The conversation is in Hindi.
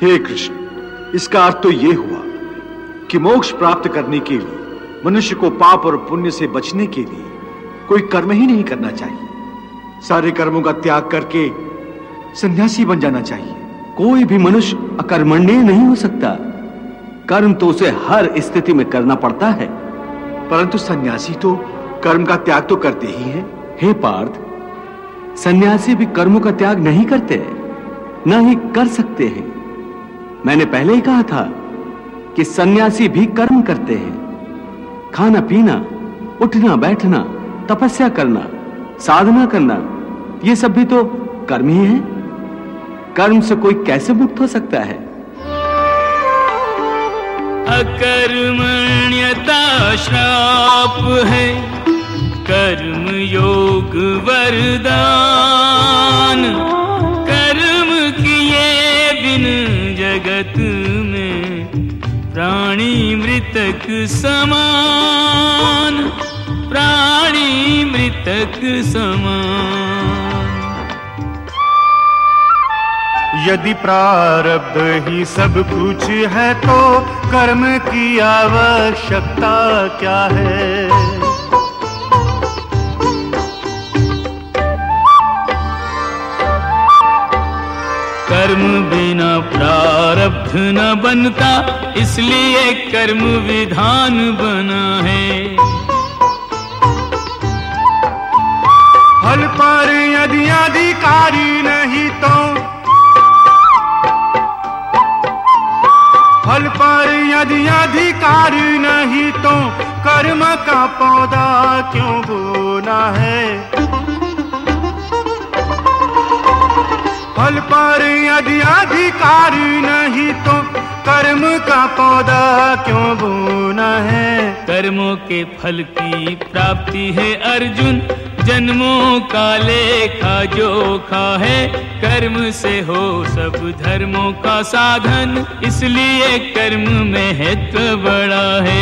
हे कृष्ण, इसका अर्थ तो यह हुआ कि मोक्ष प्राप्त करने के लिए, मनुष्य को पाप और पुण्य से बचने के लिए कोई कर्म ही नहीं करना चाहिए। सारे कर्मों का त्याग करके सन्यासी बन जाना चाहिए। कोई भी मनुष्य अकर्मण्य नहीं हो सकता। कर्म तो उसे हर स्थिति में करना पड़ता है। परंतु सन्यासी तो कर्म का त्याग तो करते ही हैं। हे पार्थ, सन्यासी भी कर्मों का त्याग नहीं करते, न ही कर सकते हैं। मैंने पहले ही कहा था कि सन्यासी भी कर्म करते हैं। खाना पीना, उठना, बैठना, तपस्या करना, साधना करना, ये सब भी तो कर्म ही है। कर्म से कोई कैसे मुक्त हो सकता है? अकर्मण्यता श्राप है। कर्म योग वरदान जगत में प्राणी मृतक समान प्राणी मृतक समान। यदि प्रारब्ध ही सब कुछ है तो कर्म की आवश्यकता क्या है? कर्म बिना प्रारब्ध न बनता, इसलिए कर्म विधान बना है। फल पर यदि अधिकारी नहीं तो फल पर यदि अधिकारी नहीं तो कर्म का पौधा क्यों बोना है? फल पर यदि अधिकार नहीं तो कर्म का पौधा क्यों बोना है? कर्मों के फल की प्राप्ति है अर्जुन। जन्मों का लेखा जोखा है। कर्म से हो सब धर्मों का साधन। इसलिए कर्म में महत्व बड़ा है।